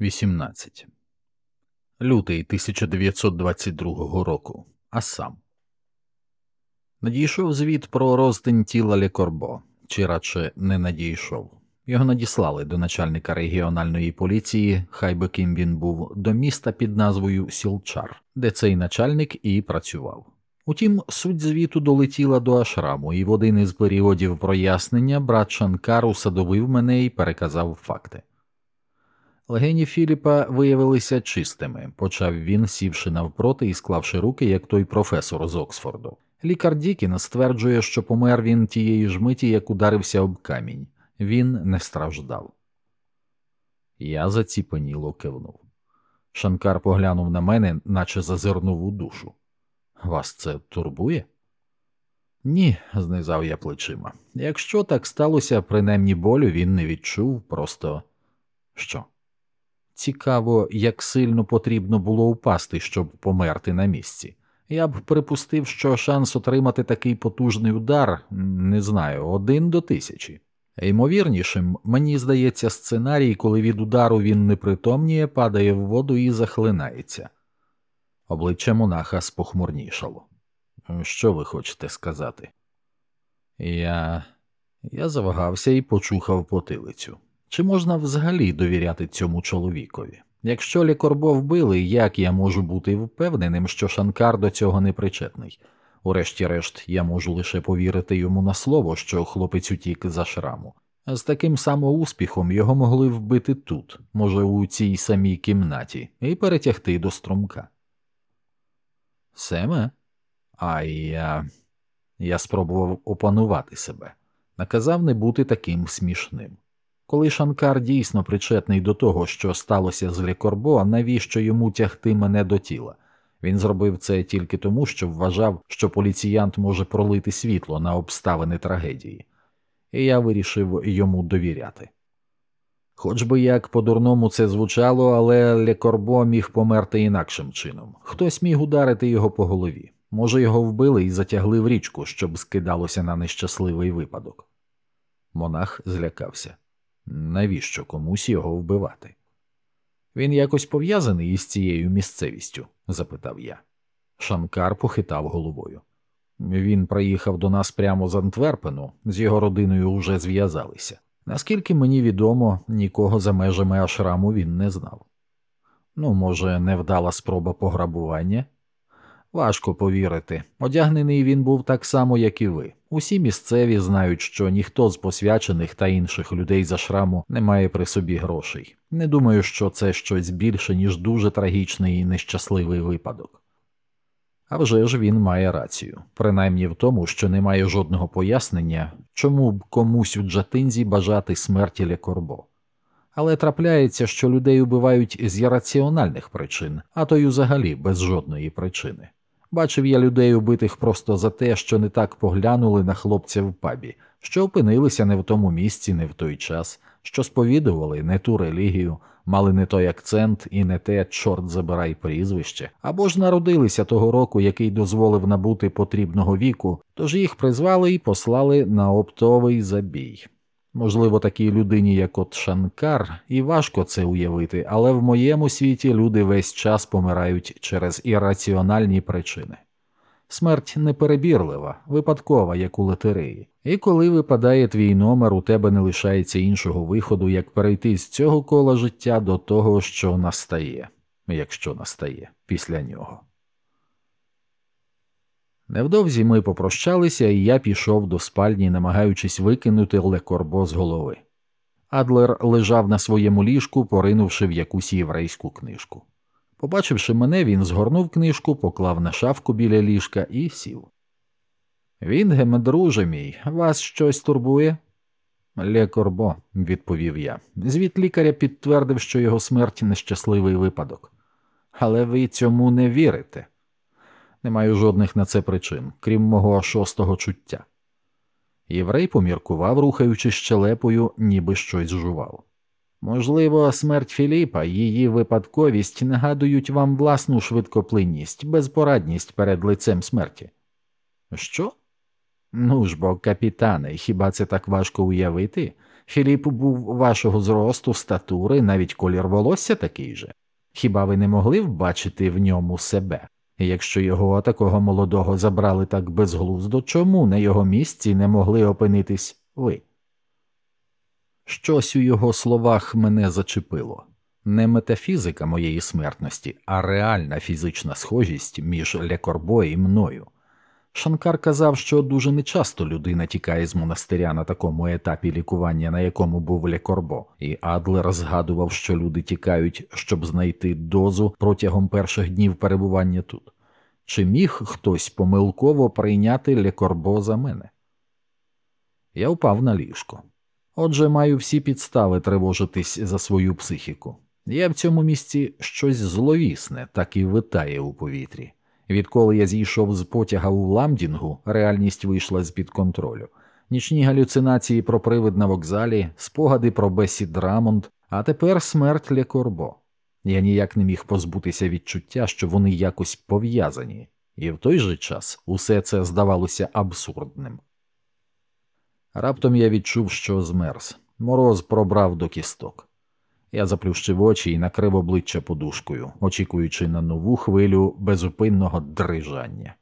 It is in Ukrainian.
18. Лютий 1922 року. Ассам. Надійшов звіт про розтин тіла Лекорбо, чи радше не надійшов. Його надіслали до начальника регіональної поліції, хай би ким він був, до міста під назвою Сілчар, де цей начальник і працював. Утім, суть звіту долетіла до ашраму, і в один із періодів прояснення брат Шанкар усадовив мене і переказав факти. Легені Філіпа виявилися чистими, почав він, сівши навпроти і склавши руки, як той професор з Оксфорду. Лікар Дікін стверджує, що помер він тієї ж миті, як ударився об камінь. Він не страждав. Я заціпеніло кивнув. Шанкар поглянув на мене, наче зазирнув у душу. Вас це турбує? Ні, знизав я плечима. Якщо так сталося, принаймні болю він не відчув, просто що? Цікаво, як сильно потрібно було упасти, щоб померти на місці. Я б припустив, що шанс отримати такий потужний удар, не знаю, один до тисячі. Ймовірнішим, мені здається, сценарій, коли від удару він непритомніє, падає в воду і захлинається. Обличчя монаха спохмурнішало. Що ви хочете сказати? Я Я завагався і почухав потилицю. Чи можна взагалі довіряти цьому чоловікові? Якщо лікорбо вбили, як я можу бути впевненим, що Шанкар до цього не причетний? Урешті-решт, я можу лише повірити йому на слово, що хлопець утік за шраму. З таким самоуспіхом його могли вбити тут, може, у цій самій кімнаті, і перетягти до струмка. Семе? А я. Я спробував опанувати себе, наказав не бути таким смішним. Коли Шанкар дійсно причетний до того, що сталося з Лікорбо, навіщо йому тягти мене до тіла? Він зробив це тільки тому, що вважав, що поліціянт може пролити світло на обставини трагедії, і я вирішив йому довіряти. Хоч би як по-дурному це звучало, але Лекорбо міг померти інакшим чином. Хтось міг ударити його по голові. Може, його вбили і затягли в річку, щоб скидалося на нещасливий випадок. Монах злякався. Навіщо комусь його вбивати? Він якось пов'язаний із цією місцевістю? запитав я. Шанкар похитав головою. Він приїхав до нас прямо з Антверпену, з його родиною вже зв'язалися. Наскільки мені відомо, нікого за межами ашраму він не знав. Ну, може, невдала спроба пограбування? Важко повірити. Одягнений він був так само, як і ви. Усі місцеві знають, що ніхто з посвячених та інших людей за шраму не має при собі грошей. Не думаю, що це щось більше, ніж дуже трагічний і нещасливий випадок. А вже ж він має рацію, принаймні в тому, що немає жодного пояснення, чому б комусь у Джатинзі бажати смерті Лекорбо. Але трапляється, що людей убивають з ірраціональних причин, а то й взагалі без жодної причини. Бачив я людей убитих просто за те, що не так поглянули на хлопця в пабі, що опинилися не в тому місці, не в той час, що сповідували не ту релігію, мали не той акцент і не те, чорт забирай прізвище, або ж народилися того року, який дозволив набути потрібного віку, тож їх призвали і послали на оптовий забій. Можливо, такій людині, як от Шанкар, і важко це уявити, але в моєму світі люди весь час помирають через ірраціональні причини. Смерть неперебірлива, випадкова, як у лотереї, і коли випадає твій номер, у тебе не лишається іншого виходу, як перейти з цього кола життя до того, що настає, якщо настає після нього. Невдовзі ми попрощалися, і я пішов до спальні, намагаючись викинути лекорбо з голови. Адлер лежав на своєму ліжку, поринувши в якусь єврейську книжку. Побачивши мене, він згорнув книжку, поклав на шафку біля ліжка і сів. Вінгеме, друже мій, вас щось турбує? Лекорбо, відповів я. Звіт лікаря підтвердив, що його смерть нещасливий випадок. Але ви цьому не вірите. Не маю жодних на це причин, крім мого шостого чуття. Єврей поміркував, рухаючи щелепою, ніби щось жував. Можливо, смерть Філіпа, її випадковість нагадують вам власну швидкоплинність, безпорадність перед лицем смерті. Що? Ну ж бо, капітане, хіба це так важко уявити? Філіп був вашого зросту, статури, навіть колір волосся такий же. Хіба ви не могли б бачити в ньому себе? Якщо його такого молодого забрали так безглуздо, чому на його місці не могли опинитись ви? Щось у його словах мене зачепило не метафізика моєї смертності, а реальна фізична схожість між Лекорбо і мною. Шанкар казав, що дуже нечасто людина тікає з монастиря на такому етапі лікування, на якому був Лекорбо, і Адлер згадував, що люди тікають, щоб знайти дозу протягом перших днів перебування тут. Чи міг хтось помилково прийняти Лекорбо за мене? Я впав на ліжко. Отже, маю всі підстави тривожитись за свою психіку. Є в цьому місці щось зловісне, так і витає у повітрі. Відколи я зійшов з потяга у Ламдінгу, реальність вийшла з під контролю. Нічні галюцинації про привид на вокзалі, спогади про Бесі Драмонд, а тепер смерть Лекорбо. Я ніяк не міг позбутися відчуття, що вони якось пов'язані, і в той же час усе це здавалося абсурдним. Раптом я відчув, що змерз. Мороз пробрав до кісток. Я заплющив очі і накрив обличчя подушкою, очікуючи на нову хвилю безупинного дрижання.